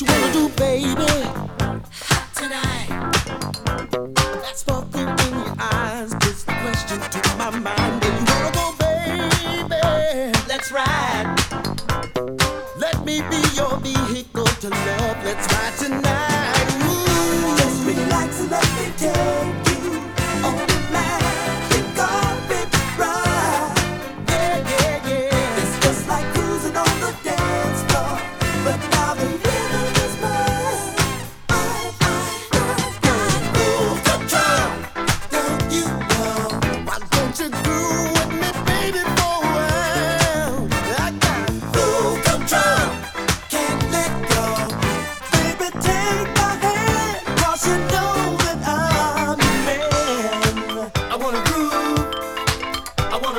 what you wanna do, baby. Hot tonight. That what in your eyes. Just the question to my mind. Where you wanna go, baby? Let's ride. Let me be your vehicle to love. Let's ride tonight.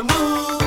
move.